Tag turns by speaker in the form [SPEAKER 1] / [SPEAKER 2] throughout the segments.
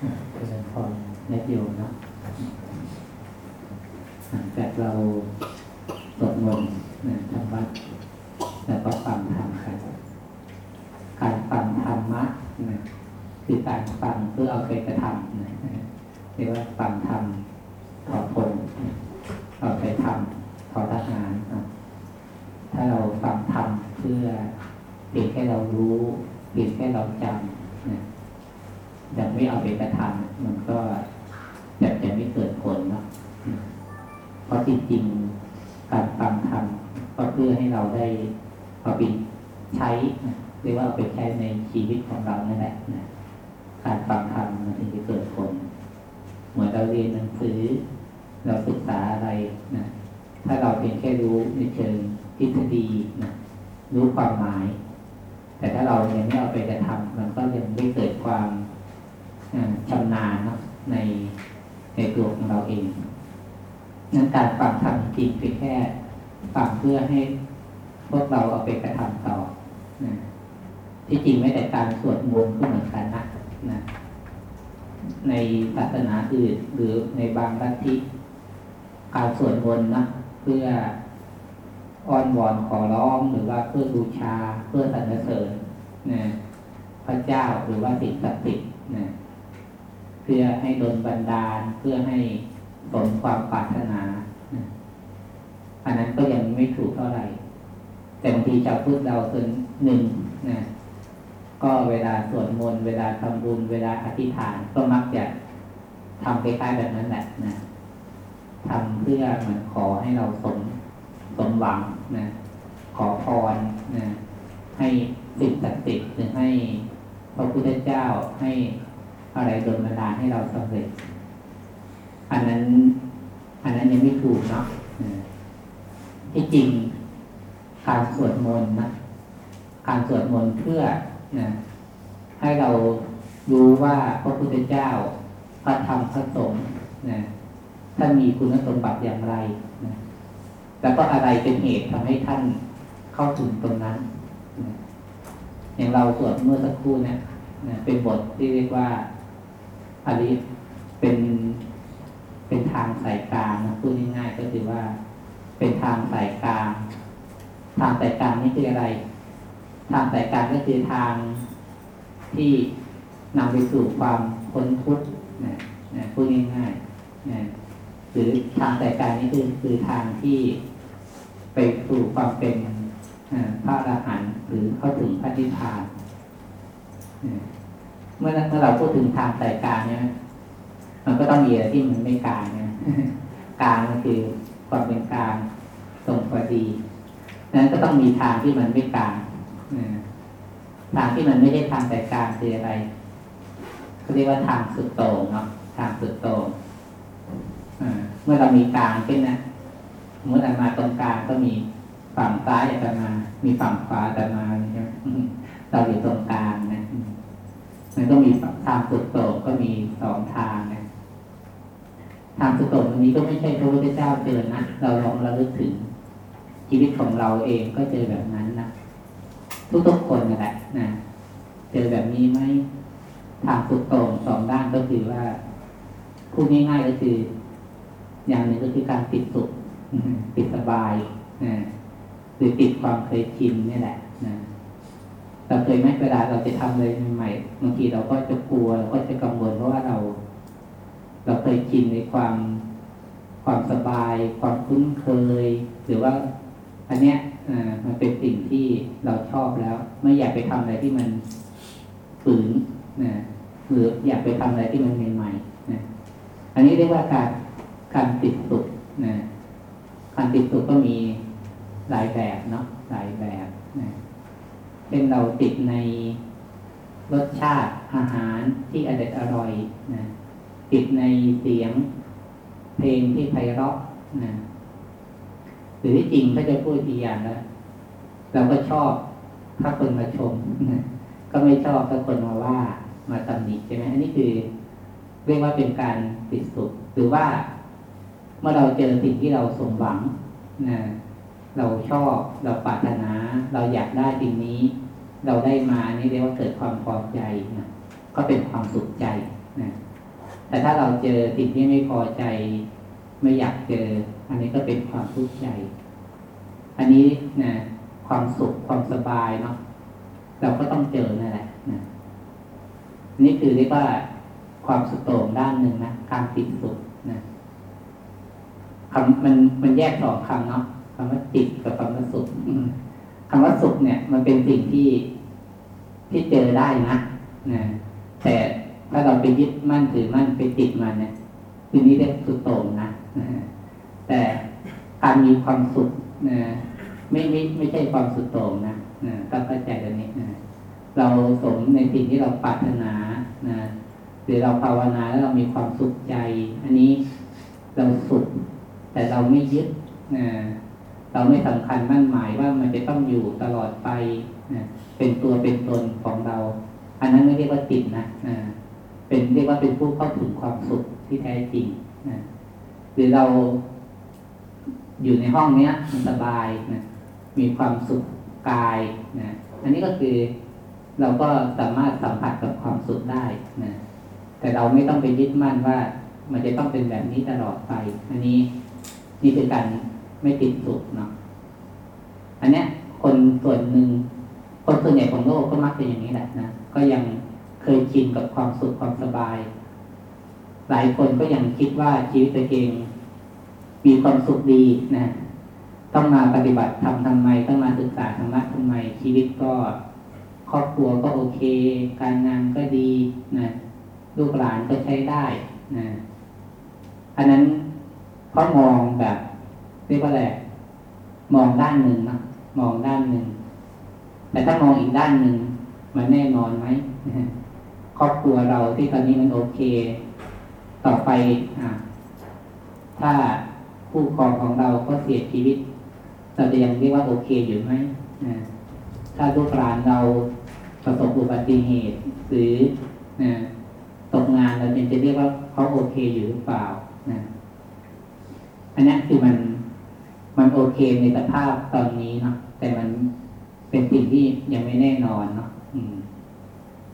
[SPEAKER 1] เจริญพรญาติโยมเนาะหลังจากเราสวดมนต์นะทำวัดแล้วก็ฟังธรรมกันการฟังธรรมะนะคือการฟังเพื่อเอาไปกระทำนะเรียกว่าฟังธรรมถอผลเอาไปทำถอทหารถ้าเราฟังธรรมเพื่อเพียงแค่เรารู้เพียงแค่เราจำ ไม่เอาไปกระทำมันก็จะจะไม่เกิดผลเนาะเพราะจริงๆการฟังธรรมก็เพื่อให้เราได้เอาไปใช้เรียกว่าเอาไปใช้ในชีวิตของเรานั่นแหละนะการฟังธรรมมันถึงจะเกิดผล เหมือนเราเรียนหนังสือ เราศึกษาอะไรนะถ้าเราเพียงแค่รู้ในเชิงทฤษฎีนะรู้ความหมาย แต่ถ้าเรายังไม่เอาไปกระทำมันก็ยังไม่เกิดความ ชำนาญเนาะในในตัวของเราเองนั้นการฟังธรรมจริงเพียงแค่ฟังเพื่อให้พวกเราเอาไปกระทำต่อนะที่จริงไม่แต่การสวดมนต์ก็เหมือนกันนะนะ ในศาสนาอื่นหรือในบางลัทธิการสวดมนต์นะเพื่ออ้อนวอนขอร้องหรือว่าเพื่อบูชาเพื่อสรรเสริญนะพระเจ้าหรือว่าสิ่งศักดิ์สิทธิ์นะ พื่อให้ดลบันดาล เพื่อให้สมความปรารถนาอันนั้นก็ยังไม่ถูกเท่าไหร่ แต่บางทีชาวพุทธเราส่วนหนึ่งนะก็เวลาสวดมนต์เวลาทำบุญ เวลาอธิษฐานก็มักจะทำคล้ายๆแบบนั้นแหละนะทำเพื่อเหมือนขอให้เราสมสมหวังนะขอพรนะให้สิ่งศักดิ์สิทธิ์หรือให้พระพุทธเจ้าให้ อะไรโดนบันดาลให้เราสำเร็จ อันนั้น อันนั้นยังไม่ถูกเนาะที่จริงการสวดมนต์นะการสวดมนต์เพื่อนะให้เรารู้ว่าพระพุทธเจ้าพระธรรมพระสงฆ์นะท่านมีคุณสมบัติอย่างไรนะแล้วก็อะไรเป็นเหตุทำให้ท่านเข้าถึงตรงนั้นนะอย่างเราสวดเมื่อสักครู่เนะนะเป็นบทที่เรียกว่า อันนี้เป็นเป็นทางสายกลางนะพูดง่ายๆก็คือว่า เป็นทางสายกลาง ทางสายกลางนี่คืออะไร ทางสายกลางก็คือทางที่นำไปสู่ความพ้นทุกข์นะนะพูดง่ายๆนะหรือทางสายกลางนี่คือคือทางที่ไปสู่ความเป็นพระอรหันต์หรือเข้าถึงพระนิพพาน เมื่อเมื่อเราพูดถึงทางสายกลางเนี่ยมันก็ต้องมีอะไรที่มันไม่กลางนะกลางก็คือความเป็นกลางตรงพอดีนั้นก็ต้องมีทางที่มันไม่กลางทางที่มันไม่ใช่ทางสายกลางคืออะไรเขาเรียกว่าทางสุดโต่งเนาะทางสุดโต่งเมื่อเรามีกลางขึ้นนะเมื่อเรามาตรงกลางก็มีฝั่งซ้ายจะมา มีฝั่งขวาจะมาเราอยู่ตรงกลางนะ มันก็มีทางสุดโต่งก็มีสองทางนะทางสุดโต่งตรงนี้ก็ไม่ใช่พระพุทธเจ้าเจอนะเราลองระลึกถึงชีวิตของเราเองก็เจอแบบนั้นนะทุกๆคนนั่นแหละนะเจอแบบนี้ไหมทางสุดโต่งสองด้านก็คือว่าพูดง่ายๆก็คือ อย่างหนึ่งก็คือการติดสุขติดสบายนะหรือติดความเคยชินนี่แหละนะ เราเคยไหมเวลาเราจะทำอะไรใหม่บางทีเราก็จะกลัวเราก็จะกังวลเพราะว่าเรา เราเคยชินในความความสบาย ความคุ้นเคย หรือว่า อันเนี้ยมันเป็นสิ่งที่เราชอบแล้ว ไม่อยากไปทำอะไรที่มันฝืนนะหรืออยากไปทำอะไรที่มันใหม่ๆนะอันนี้เรียกว่าการการติดสุขนะการติดสุขก็มีหลายแบบเนาะหลายแบบนะ เป็นเราติดในรสชาติอาหารที่อร่อยอร่อยนะติดในเสียงเพลงที่ไพเราะนะหรือที่จริงถ้าจะพูดอีกอย่างแล้วเราก็ชอบถ้าคนมาชมนะก็ไม่ชอบถ้าคนมาว่ามาตำหนิใช่ไหมอันนี้คือ เรียกว่าเป็นการติดสุขหรือว่าเมื่อเราเจอสิ่งที่เราสมหวังนะเราชอบเราปรารถนา เราอยากได้สิ่งนี้ เราได้มานี่เรียกว่าเกิดความพอใจนะก็เป็นความสุขใจนะแต่ถ้าเราเจอสิ่งที่ไม่พอใจ ไม่อยากเจอ อันนี้ก็เป็นความทุกข์ใจ อันนี้นะความสุขความสบายเนาะเราก็ต้องเจอนั่นแหละนะนี่คือเรียกว่าความสุดโต่งด้านหนึ่งนะการติดสุขนะคำมันมันแยกสองคำเนาะคำว่าติดกับคำว่าสุข คำว่าสุขเนี่ย มันเป็นสิ่งที่ที่เจอได้นะนะแต่ถ้าเราไปยึดมั่นถือมั่นไปติดมันเนี่ยคือนี่เรียกสุดโต่งนะนะแต่การมีความสุขนะไม่ไม่ไม่ใช่ความสุดโต่งนะนะต้องเข้าใจตรงนี้นะเราสมในสิ่งที่เราปรารถนานะหรือเราภาวนาแล้วเรามีความสุขใจ อันนี้เราสุขแต่เราไม่ยึดนะ เราไม่สำคัญมั่นหมายว่ามันจะต้องอยู่ตลอดไปนะเป็นตัวเป็นตนของเรา อันนั้นไม่เรียกว่าติดนะนะเป็นเรียกว่าเป็นผู้เข้าถึงความสุขที่แท้จริงนะหรือเราอยู่ในห้องเนี้ยมันสบายนะมีความสุขกายนะอันนี้ก็คือเราก็สามารถสัมผัสกับความสุขได้นะแต่เราไม่ต้องไปยึดมั่นว่า มันจะต้องเป็นแบบนี้ตลอดไป อันนี้นี่คือการ ไม่ติดสุขเนาะอันเนี้ย คนส่วนหนึ่งคนส่วนใหญ่ของโลกก็มักเป็นอย่างนี้แหละนะก็ยังเคยชินกับความสุขความสบาย หลายคนก็ยังคิดว่าชีวิตตัวเองมีความสุขดีนะต้องมาปฏิบัติทำทำไมต้องมาศึกษาธรรมะทำไม ชีวิตก็ครอบครัวก็โอเค การงานก็ดีนะลูกหลานก็ใช้ได้นะอันนั้นเพราะมองแบบ เรียกว่าอะไรมองด้านหนึ่งนะมองด้านหนึ่ง แต่ถ้ามองอีกด้านหนึ่งมันแน่นอนไหมครอบครัวเราที่ตอนนี้มันโอเค ต่อไปอะถ้าผู้ครองของเราก็เสียชีวิตเราจะยังเรียกว่าโอเคอยู่ไหมถ้าลูกหลานเราประสบอุบัติเหตุ หรือตกงานเราจะเรียกว่าเขาโอเคอยู่หรือเปล่านะอันนี้คือมัน มันโอเคในสภาพตอนนี้เนาะแต่มันเป็นสิ่งที่ยังไม่แน่นอนเนาะ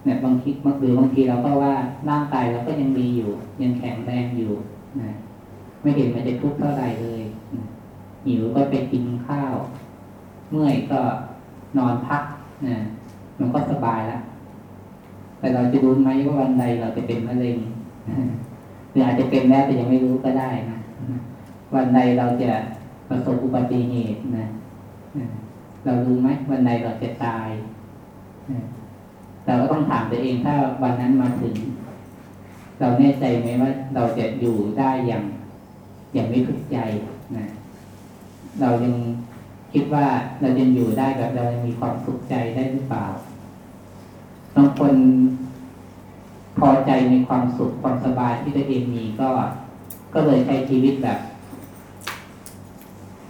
[SPEAKER 1] เนี่ยบางทีบางหรือบางทีเราก็ว่าร่างกายเราก็ยังดีอยู่ ยังแข็งแรงอยู่นะไม่เห็นมันจะทุกข์เท่าไหร่เลยหิวก็ไปกินข้าว เมื่อยก็นอนพักนะมันก็สบายแล้วแต่เราจะรู้ไหมว่าวันใดเราจะเป็นมะเร็งหรืออาจจะเป็นแล้วแต่ยังไม่รู้ก็ได้นะวันใดเราจะ ประสบอุบัติเหตุนะเรารู้ไหมวันใดเราจะตายเราก็ต้องถามตัวเองถ้าวันนั้นมาถึง เราแน่ใจไหมว่าเราจะอยู่ได้อย่างอย่างไม่ทุกข์ใจนะเรายังคิดว่าเรายังอยู่ได้แบบเรายังมีความสุขใจได้หรือเปล่าบางคนพอใจในความสุขความสบายที่ตัวเองมีก็ ก็เลยใช้ชีวิตแบบ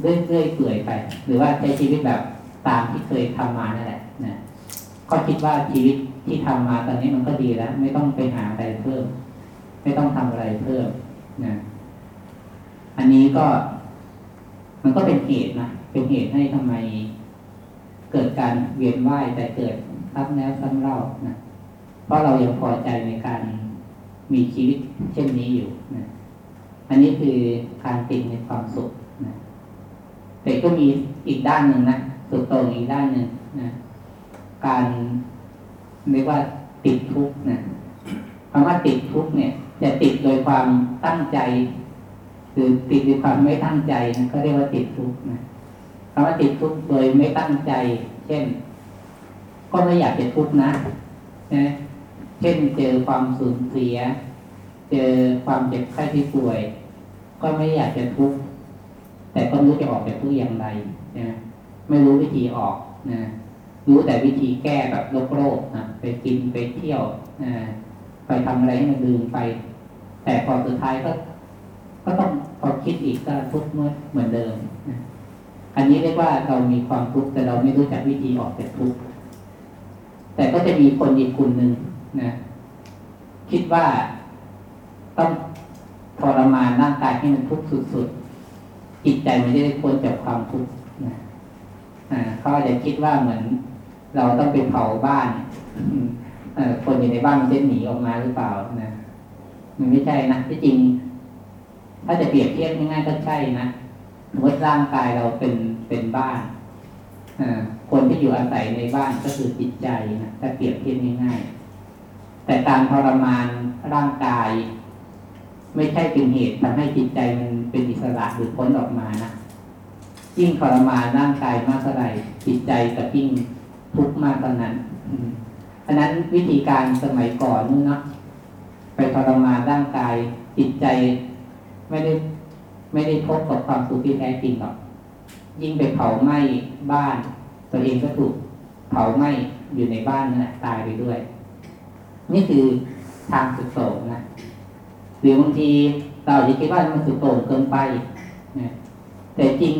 [SPEAKER 1] เรื่อยๆเปื่อยไป หรือว่าใช้ชีวิตแบบตามที่เคยทำมานั่นแหละนะก็คิดว่าชีวิตที่ทำมาตอนนี้มันก็ดีแล้ว ไม่ต้องไปหาอะไรเพิ่ม ไม่ต้องทำอะไรเพิ่มนะอันนี้ก็ มันก็เป็นเหตุนะเป็นเหตุให้ทำไม เกิดการเวียนว่ายแต่เกิดซ้ำแล้วซ้ำเล่านะเพราะเรายังพอใจในการมีชีวิตเช่นนี้อยู่นะอันนี้คือการติดในความสุข แต่ก็มีอีกด้านหนึ่งนะสุดโต่งอีกด้านหนึ่งนะการเรียกว่าติดทุกข์นะคำว่าติดทุกข์เนี่ย จะติดโดยความตั้งใจหรือติดด้วยความไม่ตั้งใจนะก็เรียกว่าติดทุกข์นะคำว่าติดทุกข์โดยไม่ตั้งใจ เช่น ก็ไม่อยากจะทุกข์นะนะ เช่นเจอความสูญเสีย เจอความเจ็บไข้ที่ป่วย ก็ไม่อยากจะทุกข์ แต่ก็รู้จะออกจากทุกอย่างไรนะไม่รู้วิธีออกนะรู้แต่วิธีแก้แบบโลกโลกนะไปกินไปเที่ยวนะไปทำอะไรให้มันลืมไป แต่พอสุดท้ายก็ ก็ต้องพอคิดอีกก็ทุกข์เหมือนเดิมนะอันนี้เรียกว่าเรามีความทุกข์แต่เราไม่รู้จักวิธีออกจากทุกข์แต่ก็จะมีคนอีกกลุ่มหนึ่งนะคิดว่าต้องทรมานร่างกายให้มันทุกข์สุดๆ จิตใจมันจะได้พ้นจากความทุกข์นะอ่าเขาอาจจะคิดว่าเหมือน เราต้องไปเผาบ้านคนอยู่ในบ้านมันจะหนีออกมาหรือเปล่านะมันไม่ใช่นะที่จริง ถ้าจะเปรียบเทียบง่ายๆก็ใช่นะสมมติร่างกายเราเป็นเป็นบ้านอ่าคนที่อยู่อาศัยในบ้านก็คือจิตใจนะถ้าเปรียบเทียบง่ายๆแต่การทรมานร่างกาย ไม่ใช่เป็นเหตุทำให้จิตใจมันเป็นอิสระหรือพ้นออกมานะยิ่งทรมานร่างกายมากเท่าไหร่จิตใจก็ยิ่งทุกข์มากเท่านั้นอันนั้นวิธีการสมัยก่อนนู่นเนาะไปทรมานร่างกายจิตใจไม่ได้ไม่ได้พบกับความสุขที่แท้จริงหรอก ยิ่งไปเผาไหม้บ้าน ตัวเองก็ถูกเผาไหม้อยู่ในบ้านนั่นแหละตายไปด้วย นี่คือทางสุดโต่งนะ รือบางทีเราอาจจะคิดว่ามันสุดโต่งเกินไปนะแต่จริง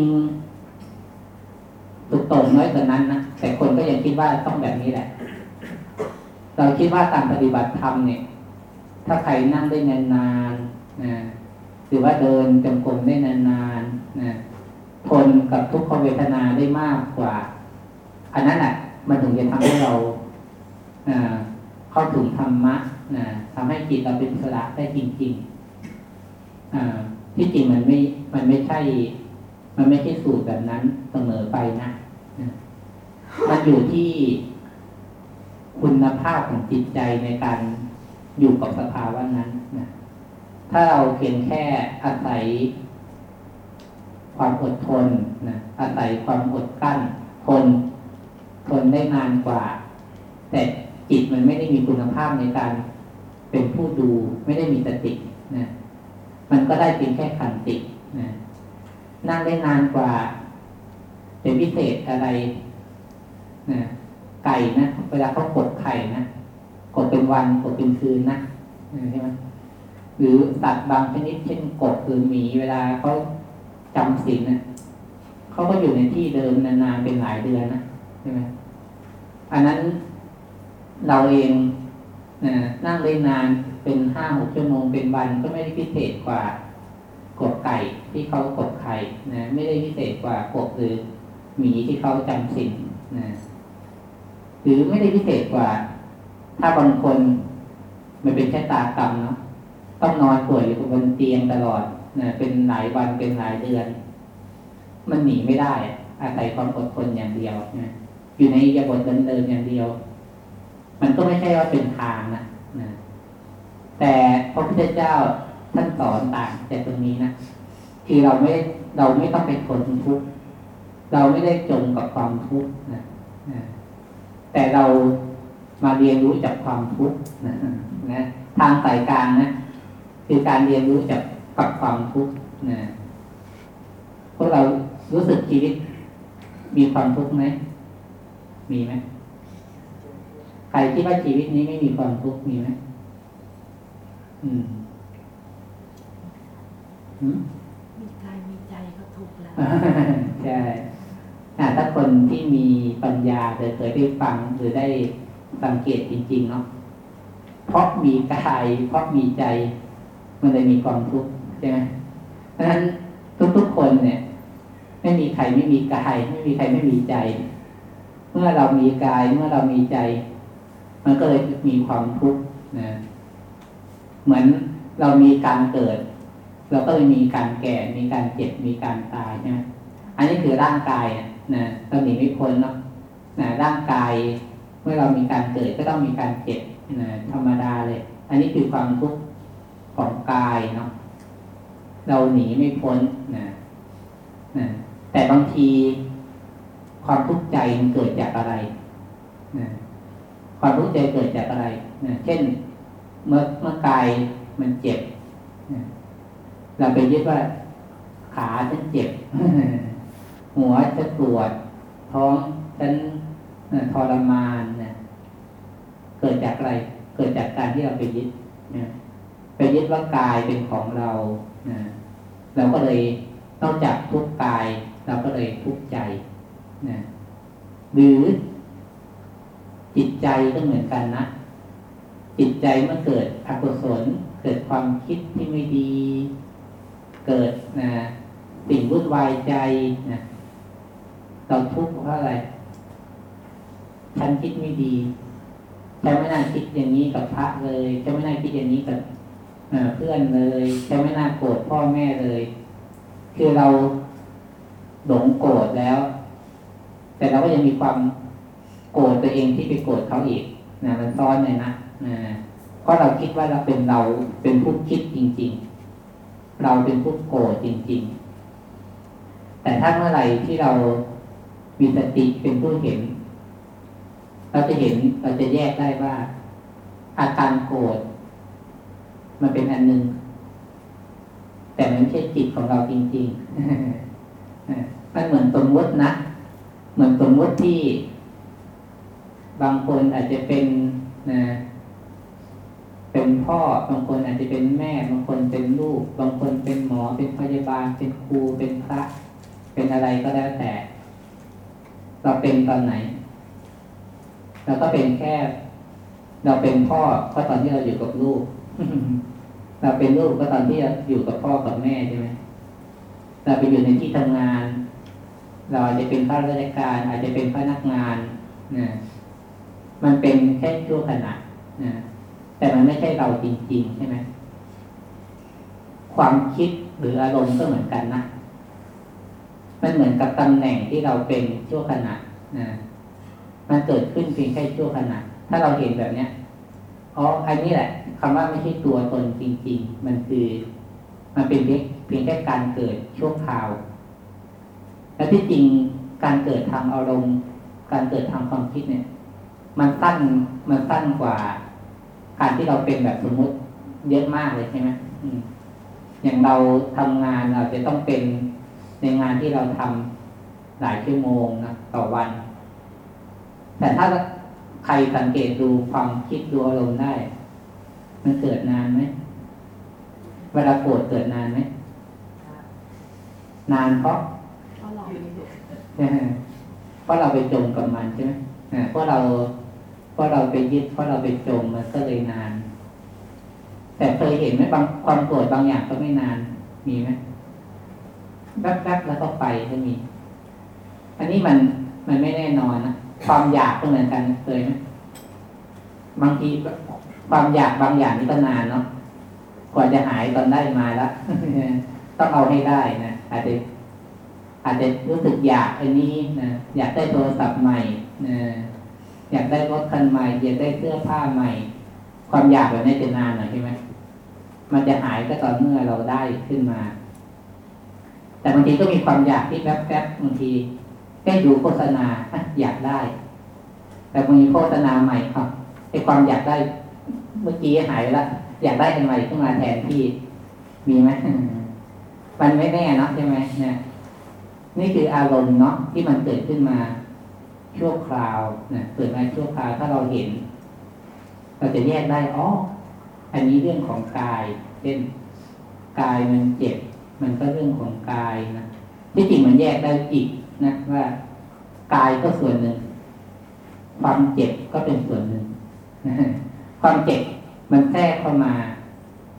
[SPEAKER 1] สุดโต่งน้อยกว่านั้นนะแต่คนก็ยังคิดว่าต้องแบบนี้แหละ เราคิดว่าการปฏิบัติธรรมเนี่ย ถ้าใครนั่งได้นานๆนะหรือว่าเดินจงกรมได้นานๆนะทนกับทุกขเวทนาได้มากกว่า อันนั้นแหละมันถึงจะทำให้เราอ่าเข้าถึงธรรมะ นะทำให้จิตเราเป็นอิสระได้จริงๆอที่จริงมันไม่ มันไม่ใช่ มันไม่ใช่สูตรแบบนั้นเสมอไปนะนะมันอยู่ที่คุณภาพของจิตใจในการอยู่กับสภาวะนั้นนะถ้าเราเพียงแค่อาศัยความอดทนนะอาศัยความอดกลั้น ทน ทนได้นานกว่า แต่จิตมันไม่ได้มีคุณภาพในการ เป็นผู้ดูไม่ได้มีสตินะมันก็ได้เพียงแค่ขันตินะนั่งได้นานกว่า เป็นพิเศษอะไรนะไก่นะเวลาเขากดไข่นะกดเป็นวันกดเป็นคืนนะใช่ไหมหรือสัตว์บางชนิดเช่นกบหรือหมีเวลาเขาจำศีลนะเขาก็อยู่ในที่เดิมนานๆเป็นหลายเดือนนะใช่ไหมอันนั้นเราเอง นั่งได้นานเป็นห้าหกชั่วโมงเป็นวันก็ไม่ได้พิเศษกว่ากบไก่ที่เขากดไข่นะไม่ได้พิเศษกว่ากบหรือหมีที่เขาจำศีลนะหรือไม่ได้พิเศษกว่า ถ้าบางคนมันเป็นแค่ตากรรมเนาะต้องนอนป่วยอยู่บนเตียงตลอดนะเป็นหลายวันเป็นหลายเดือน มันหนีไม่ได้ อาศัยความอดทนอย่างเดียวนะอยู่ในยาบทเดินๆอย่างเดียว มันก็ไม่ใช่ว่าเป็นทางนะนะแต่พระพุทธเจ้าท่านสอนต่างจากตรงนี้นะคือเราไม่เราไม่ต้องเป็นคนทุกข์เราไม่ได้จมกับความทุกข์นะนะแต่เรามาเรียนรู้จากความทุกข์นะนะทางสายกลางนะคือการเรียนรู้จากกับความทุกข์นะพวกเรารู้สึกชีวิตมีความทุกข์ไหมมีไหม รคิดว่าชีวิตนี้ไม่มีความทุกข์มีไหมอืมหืม
[SPEAKER 2] มีกายมีใจก็ทุกข์แล้ว
[SPEAKER 1] ใช่อ่าถ้าคนที่มีปัญญาเคยเคยได้ฟังหรือได้สังเกตจริง ๆ เนาะเพราะมีกายเพราะมีใจ มันเลยมีความทุกข์ใช่ไหมเพราะฉะนั้นทุกๆคนเนี่ย ไม่มีใครไม่มีกาย ไม่มีใครไม่มีใจ เมื่อเรามีกายเมื่อเรามีใจ มันก็เลยมีความทุกข์นะเหมือนเรามีการเกิด เราก็เลยมีการแก่ มีการเจ็บ มีการตายใช่ไหมอันนี้คือร่างกายนะเราหนีไม่พ้นเนาะนะร่างกาย เมื่อเรามีการเกิดก็ต้องมีการเจ็บนะธรรมดาเลย อันนี้คือความทุกข์ของกายเนาะเราหนีไม่พ้นนะนะแต่บางทีความทุกข์ใจมันเกิดจากอะไรนะ ความทุกข์ใจเกิดจากอะไรนะเช่น เมื่อเมื่อกายมันเจ็บนะเราไปยึดว่า ขาฉันเจ็บ หัวจะปวด ท้องฉันทรมานนะเกิดจากอะไร เกิดจากการที่เราไปยึดนะไปยึดว่ากายเป็นของเรานะเราก็เลยนอกจากทุกกาย เราก็เลยทุกใจนะหรือ จิตใจก็เหมือนกันนะจิตใจเมื่อเกิดอกุศลเกิดความคิดที่ไม่ดี เกิดนะสิ่งวุ่นวายใจนะเราทุกข์เพราะอะไรฉันคิดไม่ดีฉันไม่น่าคิดอย่างนี้กับพระเลยฉันไม่น่าคิดอย่างนี้กับเพื่อนเลยจะไม่น่าโกรธพ่อแม่เลย คือเราหลงโกรธแล้ว แต่เราก็ยังมีความ โกรธตัวเองที่ไปโกรธเขาอีกนะมันซ้อนเลยนะนะเพราะเราคิดว่าเราเป็นเราเป็นผู้คิดจริง ๆ เราเป็นผู้โกรธจริง ๆ แต่ถ้าเมื่อไหร่ที่เรามีสติเป็นผู้เห็น เราจะเห็นเราจะแยกได้ว่า อาการโกรธมันเป็นอันหนึ่งแต่มันไม่ใช่จิตของเราจริงๆมันเหมือนสมมตินะ เหมือนสมมติที่ บางคนอาจจะเป็นนะเป็นพ่อบางคนอาจจะเป็นแม่ บางคนเป็นลูก บางคนเป็นหมอ เป็นพยาบาล เป็นครูเป็นพระ เป็นอะไรก็แล้วแต่ เราเป็นตอนไหนเราก็เป็นแค่ เราเป็นพ่อก็ตอนที่เราอยู่กับลูก เราเป็นลูกก็ตอนที่เราอยู่กับพ่อกับแม่ใช่ไหมเราไปอยู่ในที่ทำงาน เราอาจจะเป็นข้าราชการ อาจจะเป็นพนักงานนะ มันเป็นแค่ชั่วขณะนะแต่มันไม่ใช่เราจริง ๆ ใช่ไหมความคิดหรืออารมณ์ก็เหมือนกันนะมันเหมือนกับตำแหน่งที่เราเป็นชั่วขณะนะมันเกิดขึ้นเพียงแค่ชั่วขณะถ้าเราเห็นแบบเนี้ยอ๋ออันนี้แหละคำว่าไม่ใช่ตัวตนจริง ๆ มันคือ มันเป็นเพียงเพียงแค่การเกิดชั่วคราว และที่จริงการเกิดทางอารมณ์ การเกิดทางความคิดเนี่ย มันสั้นมันสั้นกว่า การที่เราเป็นแบบสมมุติเยอะมากเลยใช่ไหมอืมอย่างเราทำงานเราจะต้องเป็นในงานที่เราทำหลายชั่วโมงนะต่อวัน แต่ถ้าใครสังเกตดูความคิดดูอารมณ์ได้ มันเกิดนานไหมเวลาโกรธเกิดนานไหมนานเพราะ
[SPEAKER 2] เพราะเรา
[SPEAKER 1] เพราะเราไปจมกับมันใช่ไหมอ่าเพราะเรา เพราะเราไปยึดเพราะเราไปจมมันก็เลยนาน แต่เคยเห็นไหมบางความโกรธบางอย่างก็ไม่นานมีไหมแวบๆแล้วก็ไปก็มี อันนี้มันมันไม่แน่นอนนะความอยากก็เหมือนกันเคยไหมบางทีความอยากบางอย่างนี่ก็นานเนาะกว่าจะหายตอนได้มาแล้วต้องเอาให้ได้นะอาจจะอาจจะรู้สึกอยากอันนี้นะอยากได้โทรศัพท์ใหม่นะ อยากได้รถคันใหม่อยากได้เสื้อผ้าใหม่ ความอยากแบบนี้จะนานหน่อยใช่ไหมมันจะหายก็ตอนเมื่อเราได้ขึ้นมา แต่บางทีก็มีความอยากที่แวบๆบางทีแค่ดูโฆษณาอยากได้ แต่บางทีโฆษณาใหม่ครับไอ้ความอยากได้ เมื่อกี้หายไปแล้วอยากได้อันใหม่ขึ้นมาแทนที่มีไหมมันไม่แน่เนาะใช่ไหมเนี่ยนี่คืออารมณ์เนาะที่มันเกิดขึ้นมา ชั่วคราวนะเกิดมาชั่วคราวถ้าเราเห็น เราจะแยกได้อ๋ออันนี้เรื่องของกายเช่นกายมันเจ็บ มันก็เรื่องของกายนะที่จริงมันแยกได้อีกนะว่ากายก็ส่วนหนึ่ง ความเจ็บก็เป็นส่วนหนึ่งความเจ็บมันแทรกเข้ามา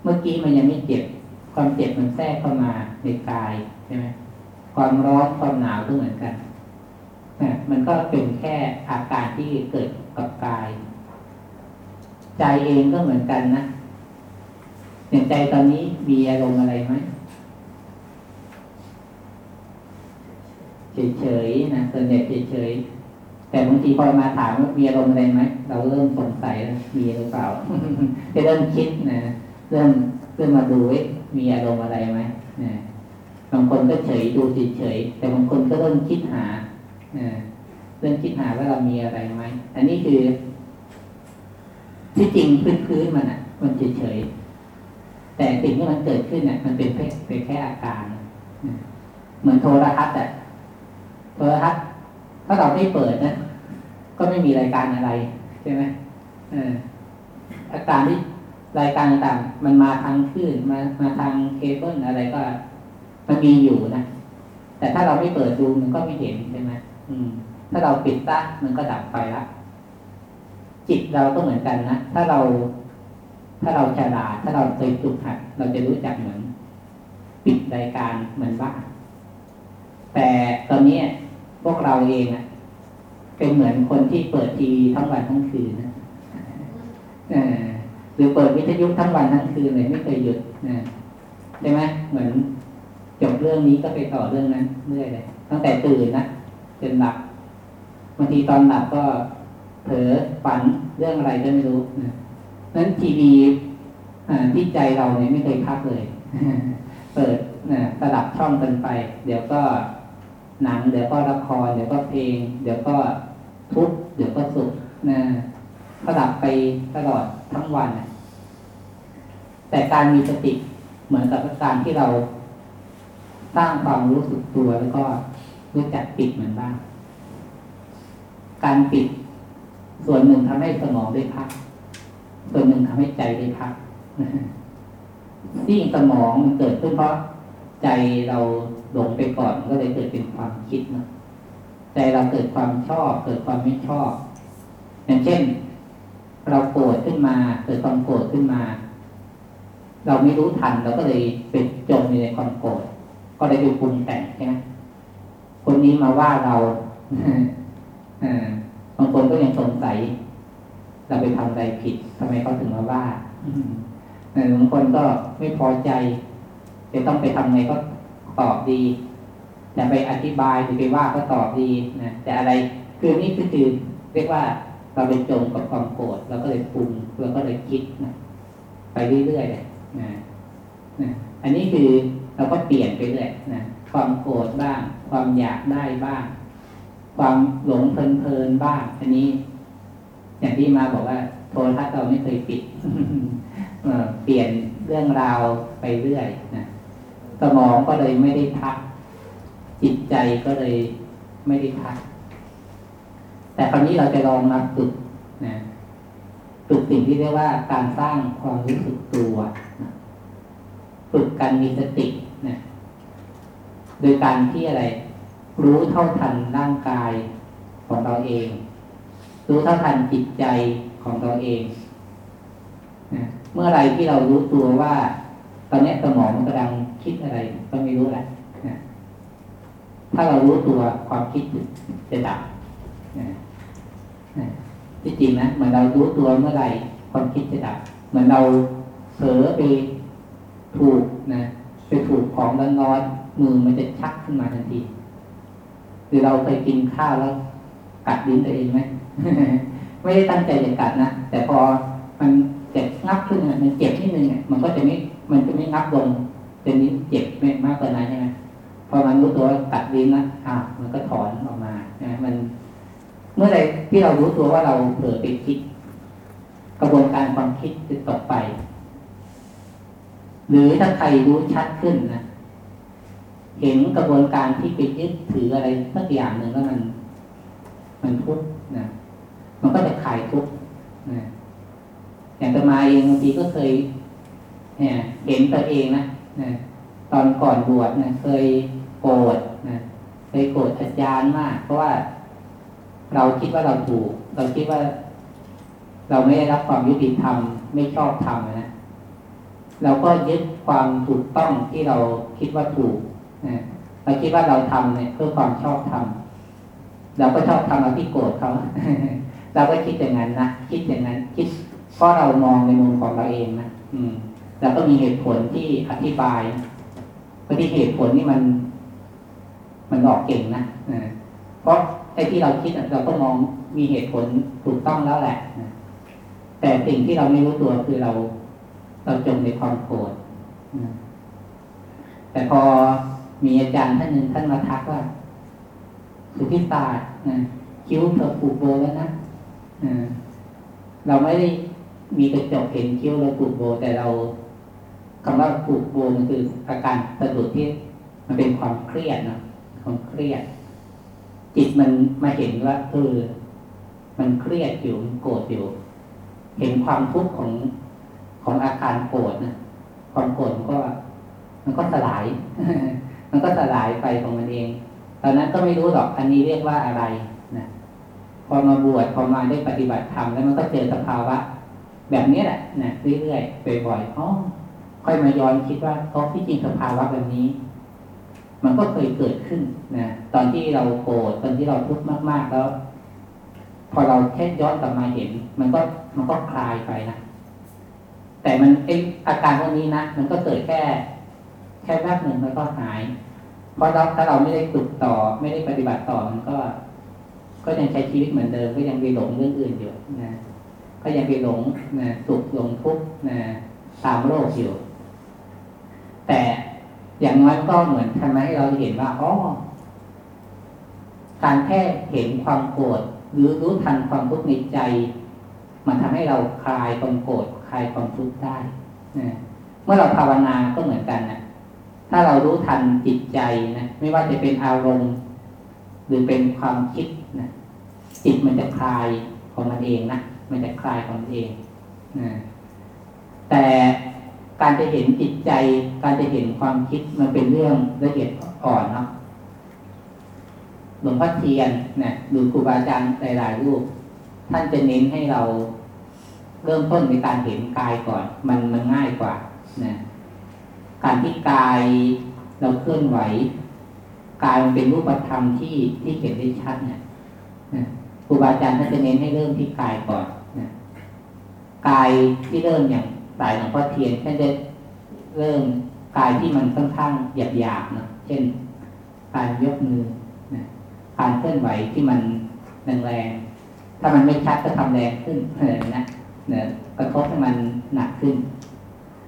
[SPEAKER 1] เมื่อกี้มันยังไม่เจ็บ ความเจ็บมันแทรกเข้ามาในกายใช่ไหมความร้อนความหนาวก็เหมือนกัน นะมันก็เป็นแค่อาการที่เกิดกับกาย ใจเองก็เหมือนกันนะอย่างใจตอนนี้มีอารมณ์อะไรไหมเฉยๆนะส่วนใหญ่เฉยๆแต่บางทีพอมาถามว่ามีอารมณ์อะไรไหมเราเริ่มสงสัยแล้วมีหรือเปล่าจะเริ่มคิดนะเริ่มเริ่มมาดูว่ามีอารมณ์อะไรไหมนะบางคนก็เฉยดูเฉยๆแต่บางคนก็เริ่มคิดหา เริ่มคิดหาว่าเรามีอะไรไหมอันนี้คือ ที่จริงพื้นๆมันอะ มันเฉยๆแต่สิ่งที่มันเกิดขึ้นเนี่ยมันเป็นแค่เป็นแค่อาการเหมือนโทรทัศน์อะโทรทัศน์ถ้าเราไม่เปิดนะก็ไม่มีรายการอะไรใช่ไหมอาการที่รายการต่างๆมันมาทางคลื่นมามาทางเคเบิลอะไรก็ มันมีอยู่นะแต่ถ้าเราไม่เปิดดูมันก็ไม่เห็นใช่ไหม ถ้าเราปิดซะมันก็ดับไปละจิตเราก็เหมือนกันนะถ้าเราถ้าเราฉลาดถ้าเราเคยฝึกหัดเราจะรู้จักเหมือนปิดรายการเหมือนบ้าแต่ตอนนี้พวกเราเองอะเป็นเหมือนคนที่เปิดทีวีทั้งวันทั้งคืนนะอหรือเปิดวิทยุทั้งวันทั้งคืนเลยไม่เคยหยุดนะใช่ไหมเหมือนจบเรื่องนี้ก็ไปต่อเรื่องนั้นเรื่อยเลยตั้งแต่ตื่นนะ จนหลับบางทีตอนหลับก็เผลอฝันเรื่องอะไรก็ไม่รู้นะนั้นทีวีที่ใจเราเนี่ยไม่เคยพักเลย เปิดนะสลับช่องกันไป เดี๋ยวก็หนัง เดี๋ยวก็ละคร เดี๋ยวก็เพลง เดี๋ยวก็ทุกเดี๋ยวก็สุขนะสลับไปตลอดทั้งวันนะแต่การมีสติเหมือนกับการที่เราสร้างความรู้สึกตัวแล้วก็ รู้จักปิดมันบ้าง การปิด ส่วนหนึ่งทำให้สมองได้พัก ส่วนหนึ่งทำให้ใจได้พักที่สมองมันเกิดขึ้นเพราะใจเราหลงไปก่อนก็เลยเกิดเป็นความคิดเนะใจเราเกิดความชอบ เกิดความไม่ชอบ อย่างเช่น เราโกรธขึ้นมา เกิดความโกรธขึ้นมา เราไม่รู้ทันเราก็เลยเป็นจมอยู่ในความโกรธก็เลยไปปรุงแต่งใช่ไหม คนนี้มาว่าเราอบางคนก็ยังสงสัย เราไปทำอะไรผิดทำไมเขาถึงมาว่าบางคนก็ไม่พอใจ จะต้องไปทำไงก็ตอบดีแต่ไปอธิบายหรือไปว่าก็ตอบดีนะแต่อะไรคือนี่คือคือเรียกว่าเราไปจมกับความโกรธเราก็เลยปรุงเราก็เลยคิดนะไปเรื่อยๆเลยนะนะอันนี้คือเราก็เปลี่ยนไปเรื่อยนะ ความโกรธบ้าง ความอยากได้บ้าง ความหลงเพลินๆบ้าง อันนี้ อย่างที่มาบอกว่า โทรทัศน์เราไม่เคยปิดเปลี่ยนเรื่องราวไปเรื่อยนะสมองก็เลยไม่ได้พัก จิตใจก็เลยไม่ได้พัก แต่คราวนี้เราจะลองมาฝึกนะฝึกสิ่งที่เรียกว่าการสร้างความรู้สึกตัวฝึกการมีสตินะ โดยการที่อะไร รู้เท่าทันร่างกายของเราเอง รู้เท่าทันจิตใจของเราเองนะเมื่อไรที่เรารู้ตัวว่า ตอนนี้สมองมันกำลังคิดอะไรก็ไม่รู้แหละถ้าเรารู้ตัวความคิดจะดับที่จริงนะเหมือนเรารู้ตัวเมื่อไหร่ความคิดจะดับ เหมือนเราเผลอไปถูกนะไปถูกของร้อนๆ มือมันจะชักขึ้นมาทันทีหรือเราเคยกินข้าวแล้วกัดลิ้นตัวเองไหมไม่ได้ตั้งใจจะกัดนะแต่พอมันเจ็บงับขึ้นอะมันเจ็บนิดนึงอะมันก็จะไม่มันจะไม่งับลงจะนี้เจ็บไม่มากกว่านั้นใช่ไหมพอมันรู้ตัวกัดลิ้นนะอะมันก็ถอนออกมานะมัน เมื่อใดที่เรารู้ตัวว่าเราเผลอไปคิด กระบวนการความคิดจะตกไป หรือถ้าใครรู้ชัดขึ้นนะ เห็นกระบวนการที่ไปยึดถืออะไรสักอย่างหนึ่งแล้วมัน มันทุกข์นะมันก็จะคลายทุกข์นะอย่างตมาเองบางทีก็เคยเนี่ยเห็นตัวเองนะนะตอนก่อนบวชนะเคยโกรธนะเคยโกรธอาจารย์มาก เพราะว่าเราคิดว่าเราถูก เราคิดว่า เราไม่ได้รับความยุติธรรมไม่ชอบธรรมนะเราก็ยึดความถูกต้องที่เราคิดว่าถูก เราคิดว่าเราทำเนี่ยเพื่อความชอบธรรมเราก็ชอบทำเราที่โกรธเขาเราก็คิดอย่างนั้นนะคิดอย่างนั้น คิดเพราะเรามองในมุมของเราเองนะอืมเราก็มีเหตุผลที่อธิบายเพราะที่เหตุผลนี่มัน มันออกเก่งนะเพราะไอ้ที่เราคิดเราก็มองมีเหตุผลถูกต้องแล้วแหละแต่สิ่งที่เราไม่รู้ตัวคือเรา เราจมในความโกรธแต่พอ มีอาจารย์ท่านหนึ่งท่านมาทักว่าสุทธิศาสตร์นะคิ้วเธอผูกโบแล้วนะเราไม่ได้มีกระจกเห็นคิ้วเราผูกโบ แต่เราคำว่าผูกโบมันคืออาการสะดุดที่มันเป็นความเครียดนะความเครียด จิตมันมาเห็นว่าเออมันเครียดอยู่มันโกรธอยู่ เห็นความทุกข์ของของอาการโกรธนะความโกรธก็ มันก็สลาย มันก็สลายไปของมันเอง ตอนนั้นก็ไม่รู้หรอกอันนี้เรียกว่าอะไรนะพอมาบวชพอมาได้ปฏิบัติธรรมแล้วมันก็เจอสภาวะ แบบนี้แหละนะเรื่อยๆบ่อยๆอ๋อค่อยมาย้อนคิดว่าก็ที่จริงสภาวะแบบนี้ มันก็เคยเกิดขึ้นนะตอนที่เราโกรธตอนที่เราทุกข์มาก ๆ แล้ว พอเราแค่ย้อนกลับมาเห็น มันก็มันก็คลายไปนะแต่มันไออาการพวกนี้นะมันก็เกิดแค่ แค่แป๊บหนึ่งแล้วก็หาย เพราะเราถ้าเราไม่ได้ฝึกต่อ ไม่ได้ปฏิบัติต่อมันก็ ก็ยังใช้ชีวิตเหมือนเดิม ก็ยังไปหลงเรื่องอื่นอยู่นะก็ยังไปหลงนะสุขหลงทุกข์นะตามโลกอยู่ แต่อย่างน้อยก็เหมือนทำให้เราเห็นว่าอ๋อการแค่เห็นความโกรธหรือรู้ทันความทุกข์ในใจ มันทำให้เราคลายความโกรธคลายความทุกข์ได้นะเมื่อเราภาวนาก็เหมือนกันนะ ถ้าเรารู้ทันจิตใจนะไม่ว่าจะเป็นอารมณ์ หรือเป็นความคิดนะจิตมันจะคลายของมันเองนะมันจะคลายของมันเองนะแต่การจะเห็นจิตใจ การจะเห็นความคิดมันเป็นเรื่องละเอียดอ่อนเนาะหลวงพ่อเทียนนะหรือครูบาอาจารย์หลายๆรูป ท่านจะเน้นให้เราเริ่มต้นในการเห็นกายก่อน มันมันง่ายกว่านะ การที่กายเราเคลื่อนไหวกายมันเป็นรูปธรรมที่ที่เห็นได้ชัดเนี่ยนะครูบาอาจารย์ท่านจะเน้นให้เริ่มที่กายก่อนนะกายที่เริ่มอย่างสายหลวงพ่อเทียนท่านจะเริ่มกายที่มันค่อนข้างหยาบๆนะเช่น การยกมือนะการเคลื่อนไหวที่มันแรงๆถ้ามันไม่ชัดก็ทำแรงขึ้นอะไรนะนะกระทบให้มันหนักขึ้น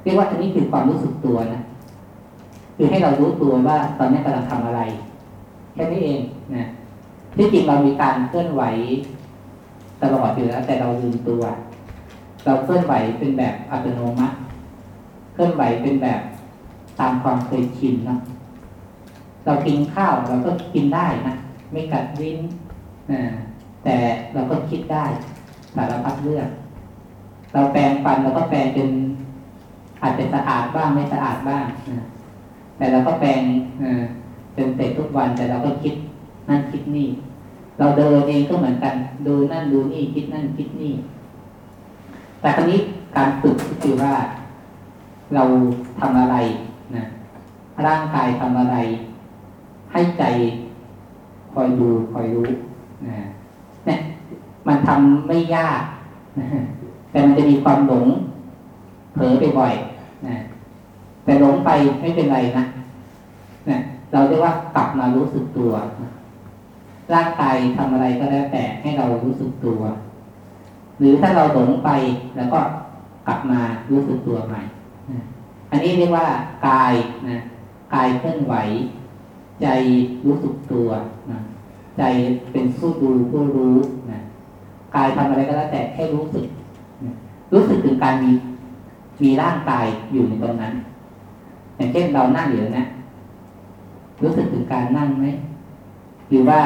[SPEAKER 1] เรียกว่าอันนี้คือความรู้สึกตัวนะคือให้เรารู้ตัวว่าตอนนี้กำลังทำอะไร แค่นี้เองนะที่จริงเรามีการเคลื่อนไหวตลอดอยู่แล้ว แต่เราลืมตัว เราเคลื่อนไหวเป็นแบบอัตโนมัติ เคลื่อนไหวเป็นแบบตามความเคยชินเนาะเรากินข้าวเราก็กินได้นะไม่กัดลิ้นนะแต่เราก็คิดได้สารพัดเรื่อง เราแปรงฟันเราก็แปรงจน อาจจะสะอาดบ้างไม่สะอาดบ้างนะแต่เราก็แปรงจนเสร็จทุกวันแต่เราก็คิดนั่นคิดนี่ เราเดินเองก็เหมือนกัน ดูนั่นดูนี่คิดนั่นคิดนี่ แต่ครั้นี้การฝึกก็คือว่า เราทำอะไรนะร่างกายทำอะไร ให้ใจคอยดูคอยรู้นะเนี่ยมันทำไม่ยากนะแต่มันจะมีความหลง ลอไปบ่อยนะแต่หลงไปไม่เป็นไรนะนะเราเรียกว่ากลับมารู้สึกตัวนะร่างกายทำอะไรก็แล้วแต่ให้เรารู้สึกตัว หรือถ้าเราหลงไปแล้วก็กลับมารู้สึกตัวใหม่นะอันนี้เรียกว่ากายนะกายเคลื่อนไหว ใจรู้สึกตัวนะใจเป็นผู้ดูผู้รู้นะกายทำอะไรก็แล้วแต่แค่รู้สึกนะรู้สึกถึงการมี มีร่างกายอยู่ในตรงนั้น อย่างเช่นเรานั่งอยู่นะ รู้สึกถึงการนั่งไหมหรือว่า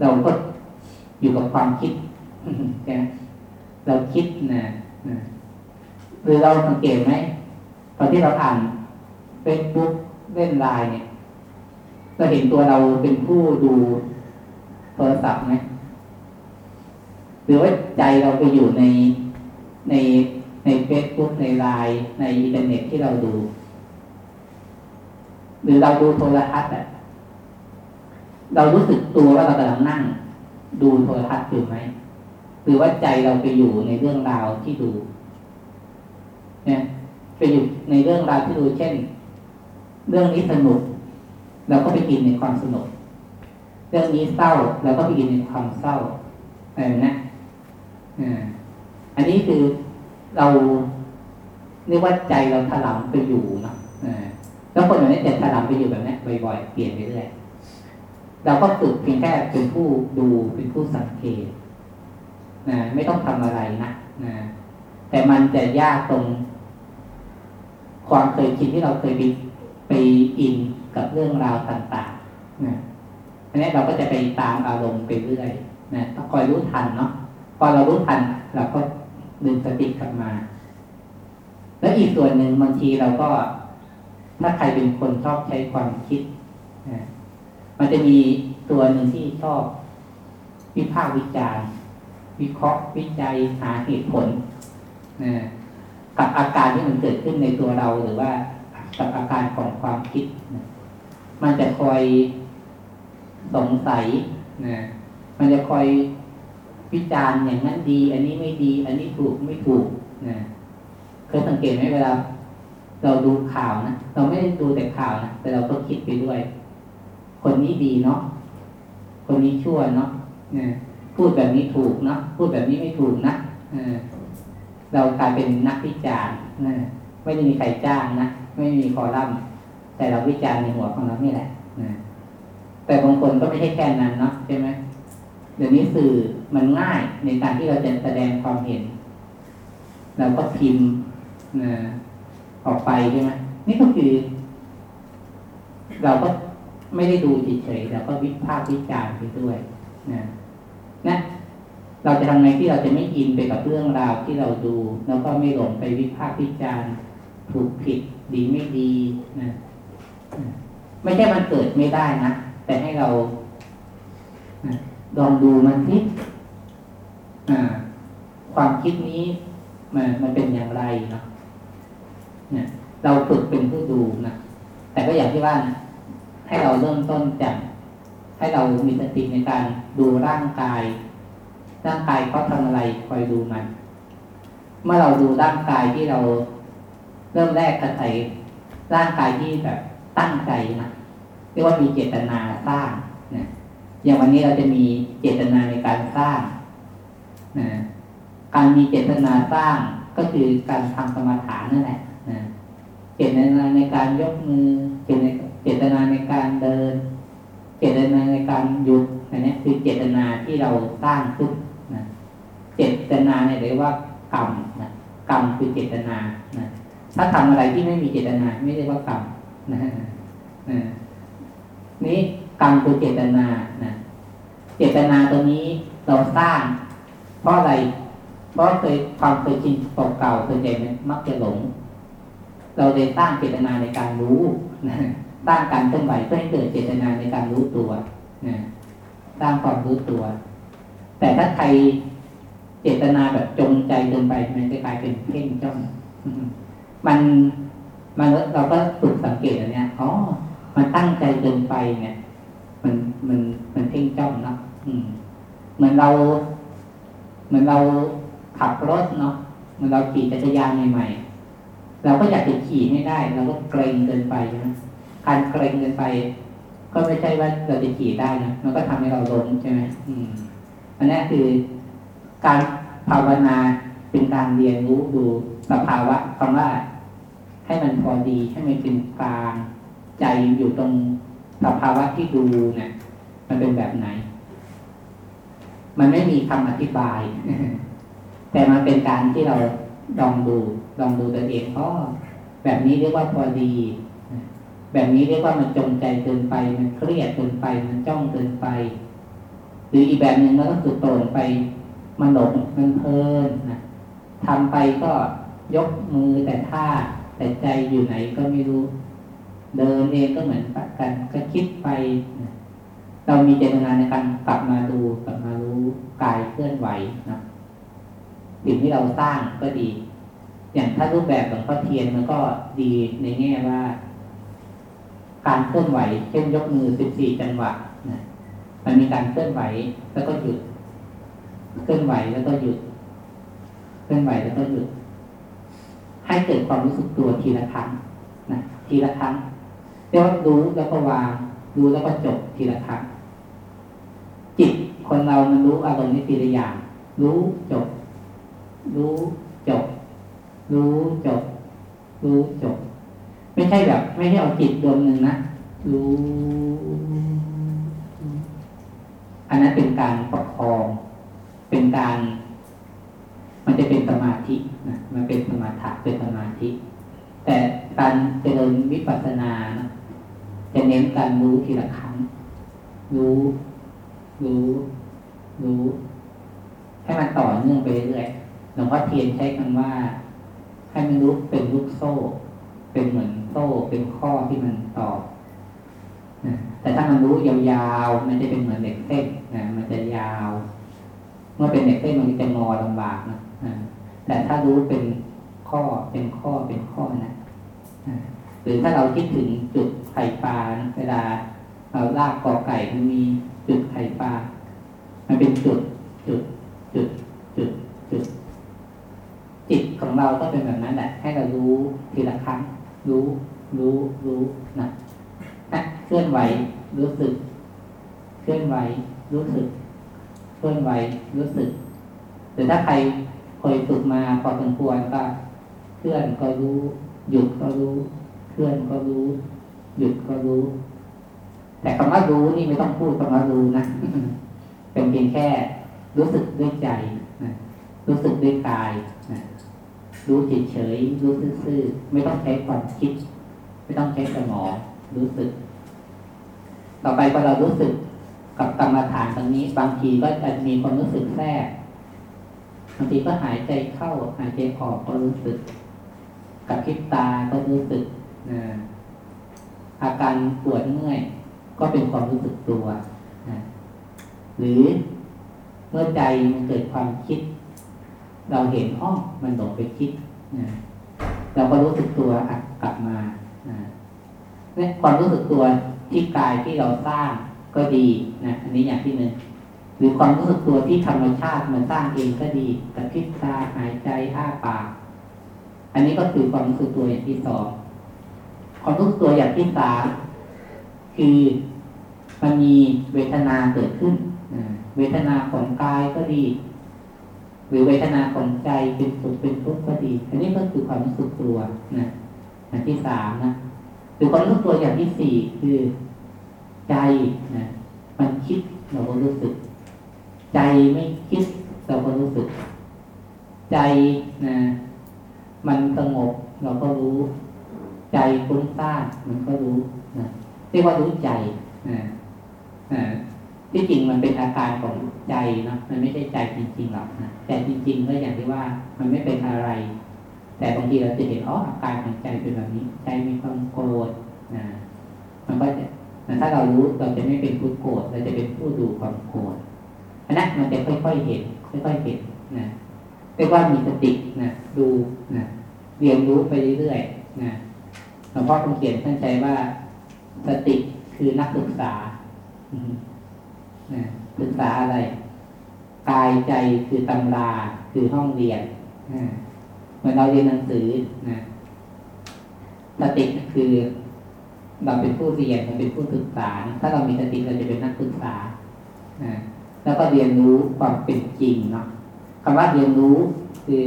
[SPEAKER 1] เราก็อยู่กับความคิดใช่ไหมเราคิดนะนะหรือเราสังเกตไหมตอนที่เราอ่านเฟซบุ๊กเล่นไลน์เนี่ยเราเห็นตัวเราเป็นผู้ดูโทรศัพท์ไหมหรือว่าใจเราไปอยู่ในใน ในเฟซบุ๊กในไลน์ในอินเทอร์เน็ตที่เราดู หรือเราดูโทรทัศน์อะเรารู้สึกตัวว่าเรากำลังนั่ง ดูโทรทัศน์อยู่ไหมหรือว่าใจเราไปอยู่ในเรื่องราวที่ดูเนี่ยไปอยู่ในเรื่องราวที่ดูเช่น เรื่องนี้สนุก เราก็ไปกินในความสนุก เรื่องนี้เศร้าเราก็ไปกินในความเศร้าอะไรนะอ่าอันนี้คือ เราเรียกว่าใจเราถลำไปอยู่เนาะแล้วคนแบบนี้จะถลำไปอยู่แบบนี้บ่อยๆเปลี่ยนไปเรื่อยเราก็ฝึกเพียงแค่เป็นผู้ดูเป็นผู้สังเกตนะไม่ต้องทำอะไรนะนะแต่มันจะยากตรง ความเคยชินที่เราเคยไปไปอินกับเรื่องราวต่างๆนะอันนี้เราก็จะไปตามอารมณ์ไปเรื่อยนะต้องคอยรู้ทันเนาะพอเรารู้ทันเราก็ ดึงสติกลับมา แล้วอีกส่วนหนึ่งบางทีเราก็ถ้าใครเป็นคนชอบใช้ความคิดนะมันจะมีตัวหนึ่งที่ชอบ วิพากษ์วิจารณ์วิเคราะห์วิจัยหาเหตุผลนะกับอาการที่มันเกิดขึ้นในตัวเราหรือว่ากับอาการของความคิดนะมันจะคอยสงสัยนะมันจะคอย วิจารณ์อย่างนั้นดี อันนี้ไม่ดี อันนี้ถูกไม่ถูกนะคยสังเกตไหมเวลาเราดูข่าวนะเราไม่ได้ดูแต่ข่าวนะแต่เราก็คิดไปด้วย คนนี้ดีเนาะคนนี้ชั่วเนาะเนี่ยพูดแบบนี้ถูกเนาะพูดแบบนี้ไม่ถูกนะเออเรากลายเป็นนักวิจารณ์นะไม่ได้มีใครจ้างนะไม่มีคอลัมน์แต่เราวิจารณ์ในหัวของเรานี่แหละนะแต่บางคนก็ไม่ใช่แค่นั้นเนาะใช่ไหม เดี๋ยวนี้สื่อมันง่ายในการที่เราจะแสดงความเห็นเราก็พิมพ์นะออกไปใช่ไหมนี่ก็คือ เราก็ไม่ได้ดูเฉยๆเราก็วิพากษ์วิจารณ์ไปด้วยนะนะเราจะทำไงที่เราจะไม่อินไปกับเรื่องราวที่เราดู แล้วก็ไม่หลงไปวิพากษ์วิจารณ์ถูกผิดดีไม่ดีนะไม่ใช่มันเกิดไม่ได้นะแต่ให้เรานะ ลองดูมันที่ความคิดนี้มันมันเป็นอย่างไรเนาะเนี่ยเราฝึกเป็นผู้ดูนะแต่ก็อย่างที่ว่านะให้เราเริ่มต้นจากให้เรามีสติในการดูร่างกาย ร่างกายเขาทำอะไรคอยดูมัน เมื่อเราดูร่างกายที่เราเริ่มแรกอาศัยร่างกายที่แบบตั้งใจนะเรียกว่ามีเจตนาสร้างนะ อย่างวันนี้เราจะมีเจตนาในการสร้างนะการมีเจตนาสร้างก็คือการทำสมาธินั่นแหละนะเจตนาในการยกมือเจตนาในการเดิน เจตนาในการหยุดอันนี้คือเจตนาที่เราสร้างขึ้นนะเจตนาเนี่ยเรียกว่ากรรมนะกรรมคือเจตนานะถ้าทำอะไรที่ไม่มีเจตนาไม่เรียกว่ากรรมนะนะนี้ กรรมคือเจตนานะเจตนาตัวนี้เราสร้าง เพราะอะไร เพราะเคยความเคยชินเก่าๆเคยใจมันมักจะหลง เราเลยสร้างเจตนาในการรู้นะสร้างการเคลื่อนไหวเพื่อให้เกิดเจตนาในการรู้ตัวนะสร้างความรู้ตัว แต่ถ้าใครเจตนาแบบจงใจเกินไปมันจะกลายเป็นเพ่งจ้องมันมันเราก็ฝึกสังเกตอันเนี้ยอ๋อมันตั้งใจเกินไปเนี่ย มันมันมันเพ่งจ้องเนาะอืมเหมือนเรา เหมือนเราขับรถเนาะเหมือนเราขี่จักรยานใหม่ๆเราก็อยากจะขี่ให้ได้ เราก็เกรงเกินไปนะการเกรงเกินไป ก็ไม่ใช่ว่าเราจะขี่ได้นะมันก็ทำให้เราล้มใช่ไหมอืมอันนี้คือการภาวนาเป็นการเรียนรู้ดูสภาวะคำว่า ให้มันพอดีให้มันเป็นกลางใจอยู่ตรง สภาวะที่ดูเนี่ยมันเป็นแบบไหน มันไม่มีคำอธิบาย แต่มันเป็นการที่เราลองดูลองดูตัวเองอ๋อแบบนี้เรียกว่าพอดี แบบนี้เรียกว่ามันจงใจเกินไปมันเครียดเกินไปมันจ้องเกินไป หรืออีกแบบหนึ่งก็คือโตนไปมันหลงมันเพลินนะทำไปก็ยกมือแต่ท่าแต่ใจอยู่ไหนก็ไม่รู้ เดินเองก็เหมือนกันก็คิดไป เรามีเจตนาในการกลับมาดูกลับมารู้กายเคลื่อนไหวนะสิ่งที่เราสร้างก็ดี อย่างถ้ารูปแบบของพ่อเทียนมันก็ดีในแง่ว่า การเคลื่อนไหว เช่นยกมือสิบสี่จังหวะนะมันมีการเคลื่อนไหวแล้วก็หยุด เคลื่อนไหวแล้วก็หยุด เคลื่อนไหวแล้วก็หยุด ให้เกิดความรู้สึกตัวทีละครั้งนะทีละครั้ง เรียกว่ารู้แล้วก็วางรู้แล้วก็จบทีละครั้งจิตคนเรามันรู้อารมณ์ในทีละอย่าง รู้จบ รู้จบ รู้จบ รู้จบ ไม่ใช่แบบ ไม่ใช่เอาจิตดวงหนึ่งนะรู้ อันนั้นเป็นการประคอง เป็นการ มันจะเป็นสมาธินะมันเป็นสมาธิเป็นสมาธิ แต่การเจริญวิปัสสนานะ จะเน้นการรู้ทีละครั้ง รู้ รู้ รู้ ให้มันต่อเนื่องไปเรื่อยๆหลวงพ่อเทียนใช้คำว่า ให้มันรู้เป็นลูกโซ่ เป็นเหมือนโซ่ เป็นข้อที่มันต่อแต่ถ้ามันรู้ยาวๆ มันจะเป็นเหมือนเหล็กเส้นนะ มันจะยาว เมื่อเป็นเหล็กเส้นมันจะงอลำบากนะแต่ถ้ารู้เป็นข้อ เป็นข้อ เป็นข้อนะ หรือถ้าเราคิดถึงจุดไข่ปลาเวลาเราลากกอไก่มันมีจุดไข่ปลา มันเป็นจุดจุดจุดจุดจุดจิตของเราก็เป็นแบบนั้นแหละ ให้เรารู้ทีละครั้ง รู้ รู้รู้นะนะเคลื่อนไหวรู้สึก เคลื่อนไหวรู้สึก เคลื่อนไหวรู้สึกหรือถ้าใครเคยฝึกมาพอสมควรก็เคลื่อนก็รู้หยุดก็รู้ เคลื่อนก็รู้ หยุดก็รู้ แต่คำว่ารู้นี่ไม่ต้องพูดคำว่ารู้นะเป็นเพียงแค่รู้สึกด้วยใจนะรู้สึกด้วยกายนะรู้เฉยๆรู้ซื่อๆไม่ต้องใช้ความคิด ไม่ต้องใช้สมองรู้สึก ต่อไปพอเรารู้สึกกับกรรมฐานตรงนี้ บางทีก็จะมีความรู้สึกแทรกบางทีก็หายใจเข้าหายใจออกก็รู้สึก กับพริบตาก็รู้สึก นะอาการปวดเมื่อยก็เป็นความรู้สึกตัวนะหรือเมื่อใจมันเกิดความคิด เราเห็นอ้อมันหลงไปคิดนะเราก็รู้สึกตัวกลับมานะเนี่ยความรู้สึกตัวที่กายที่เราสร้างก็ดีนะอันนี้อย่างที่หนึ่งหรือความรู้สึกตัวที่ธรรมชาติมันสร้างเองก็ดีกระพริบตาหายใจอ้าปาก อันนี้ก็คือความรู้สึกตัวอย่างที่สอง ความรู้สึกตัวอย่างที่สามคือมันมีเวทนาเกิดขึ้นเวทนาของกายก็ดี หรือเวทนาของใจเป็นสุขเป็นทุกข์ก็ดี อันนี้ก็คือความรู้สึกตัวนะอย่างที่สามนะหรือความรู้สึกตัวอย่างที่สี่คือใจนะมันคิดเราก็รู้สึก ใจไม่คิดเราก็รู้สึก ใจนะมันสงบเราก็รู้ ใจฟุ้งซ่านมันก็รู้นะเรียกว่ารู้ใจนะนะที่จริงมันเป็นอาการของใจเนาะมันไม่ใช่ใจจริงๆหรอกนะแต่จริงๆก็อย่างที่ว่ามันไม่เป็นอะไร แต่บางทีเราจะเห็นอ๋ออาการของใจเป็นแบบนี้ ใจมีความโกรธนะมันก็จะถ้าเรารู้เราจะไม่เป็นผู้โกรธเราจะเป็นผู้ดูความโกรธอันนั้นมันจะค่อยๆเห็น ค่อยๆเห็นนะเรียกว่ามีสตินะดูนะเรียนรู้ไปเรื่อยๆนะ หลวงพ่อคงเขียนท่านใจว่าสติคือนักศึกษาศึกษาอะไร กายใจคือตำราคือห้องเรียนเหมือนเราเรียนหนังสือนะสติคือ เราเป็นผู้เรียนเราเป็นผู้ศึกษา ถ้าเรามีสติเราจะเป็นนักศึกษาแล้วก็เรียนรู้ความเป็นจริงเนาะคำว่าเรียนรู้คือ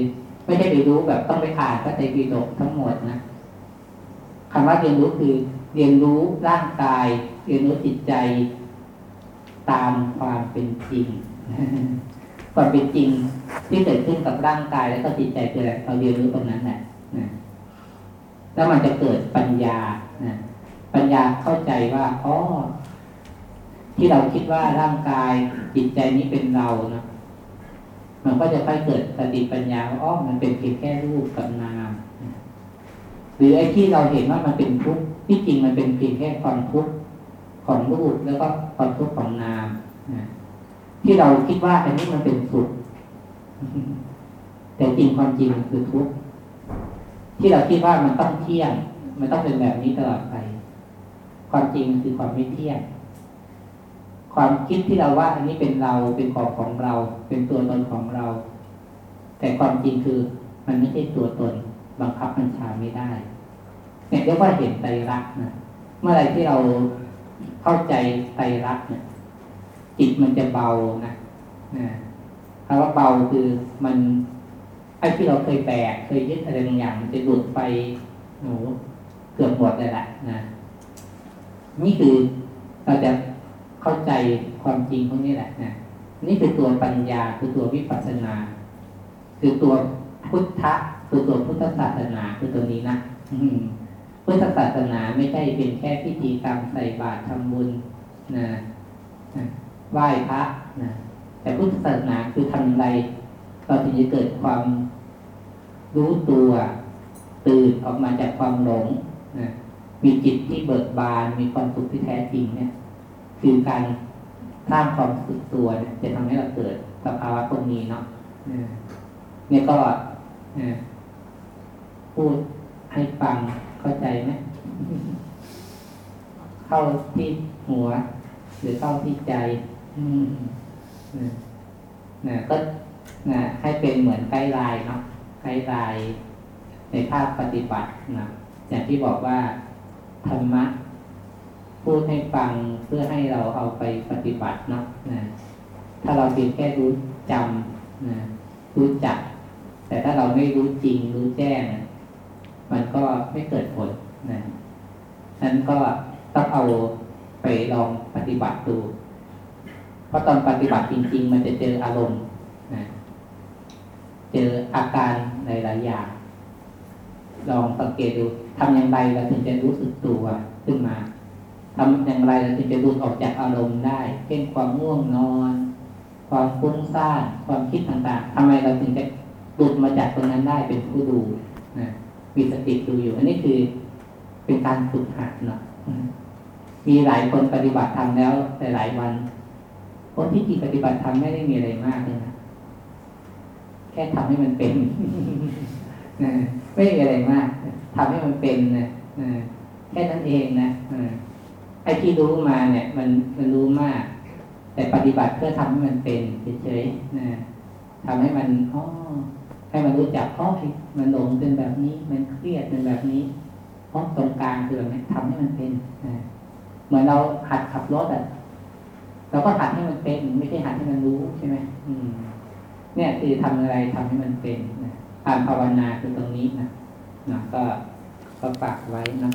[SPEAKER 1] ไม่ใช่ไปรู้แบบต้องไปอ่านพระไตรปิฎกทั้งหมดนะ คำว่าเรียนรู้คือเรียนรู้ร่างกาย เรียนรู้จิตใจตามความเป็นจริง ความเป็นจริงที่เกิดขึ้นกับร่างกายแล้วก็จิตใจคืออะไรเราเรียนรู้ตรงนั้นแหละแล้วมันจะเกิดปัญญานะปัญญาเข้าใจว่าอ๋อที่เราคิดว่าร่างกายจิตใจนี้เป็นเรานะมันก็จะค่อยเกิดสติปัญญาว่าอ๋อมันเป็นเพียงแค่รูปกับนาม หรือไอ้ที่เราเห็นว่ามันเป็นทุกข์ที่จริงมันเป็นเพียงแค่ความทุกข์ของรูปแล้วก็ความทุกข์ของนามนะที่เราคิดว่าอันนี้มันเป็นสุข แต่จริงความจริงมันคือทุกข์ที่เราคิดว่ามันต้องเที่ยง มันต้องเป็นแบบนี้ตลอดไป ความจริงมันคือความไม่เที่ยง ความคิดที่เราว่า อันนี้เป็นเราเป็นของของเรา เป็นตัวตนของเรา แต่ความจริงคือมันไม่ใช่ตัวตน บังคับบัญชาไม่ได้ เนี่ยเรียกว่าเห็นไตรลักษณ์นะเมื่อไรที่เราเข้าใจไตรลักษณ์เนี่ย จิตมันจะเบานะนะคำว่าเบาคือมันไอ้ที่เราเคยแบกเคยยึดอะไรบางอย่าง มันจะหลุดไปหนูเกือบหมดเลยแหละนะนี่คือเราจะเข้าใจความจริงพวกนี้แหละนะนี่คือตัวปัญญาคือตัววิปัสสนา คือตัวพุทธะ คือตัวพุทธศาสนาคือตัวนี้นะพุทธศาสนาไม่ใช่เป็นแค่พิธีกรรมใส่บาตรทำบุญนะไหว้พระนะแต่พุทธศาสนาคือทำอะไรเราถึงจะเกิดความรู้ตัวตื่นออกมาจากความหลงนะมีจิตที่เบิกบานมีความสุขที่แท้จริงเนี่ย คือการสร้างความสุขตัวจะทำให้เราเกิดสภาวะตรงนี้เนาะเนี่ยก็ พูดให้ฟังเข้าใจไหมเข้าที่หัว หรือเข้าที่ใจนะก็นะให้เป็นเหมือนไกด์ไลน์เนาะไกด์ไลน์ในภาคปฏิบัตินะอย่างที่บอกว่าธรรมะพูดให้ฟังเพื่อให้เราเอาไปปฏิบัติเนาะนะถ้าเราเพียงแค่รู้จำนะรู้จัก แต่ถ้าเราไม่รู้จริงรู้แจ้งนะ มันก็ไม่เกิดผลนะนั้นก็ต้องเอาไปลองปฏิบัติดู เพราะตอนปฏิบัติจริง ๆ มันจะเจออารมณ์นะเจออาการในหลายอย่าง ลองสังเกตดูทำอย่างไรเราถึงจะรู้สึกตัวขึ้นมาทำอย่างไรเราถึงจะดูดออกจากอารมณ์ได้ เช่นความง่วงนอน ความฟุ้งซ่าน ความคิดต่างๆทำไมเราถึงจะหลุดมาจากตรงนั้นได้เป็นผู้ดู มีสติดูอยู่ อันนี้คือเป็นการฝึกหัดเนาะมีหลายคนปฏิบัติทำแล้วหลายวันคนที่จริงปฏิบัติทำไม่ได้มีอะไรมากเลยนะแค่ทำให้มันเป็นนะไม่มีอะไรมากทำให้มันเป็นนะแค่นั้นเองนะไอ้ที่รู้มาเนี่ย มันมันรู้มาก แต่ปฏิบัติเพื่อทำให้มันเป็นเฉยๆนะทำให้มันอ๋อ ให้มันรู้จักอ๋อมันหลงเป็นแบบนี้ มันเครียดเป็นแบบนี้เพราะตรงกลางคือแบบนี้ทำให้มันเป็นเหมือนเราหัดขับรถอะเราก็หัดให้มันเป็น ไม่ใช่หัดให้มันรู้ใช่ไหมอืม เนี่ยคือทำอะไรทำให้มันเป็นนะการภาวนาคือตรงนี้นะนะก็ก็ฝากไว้นะ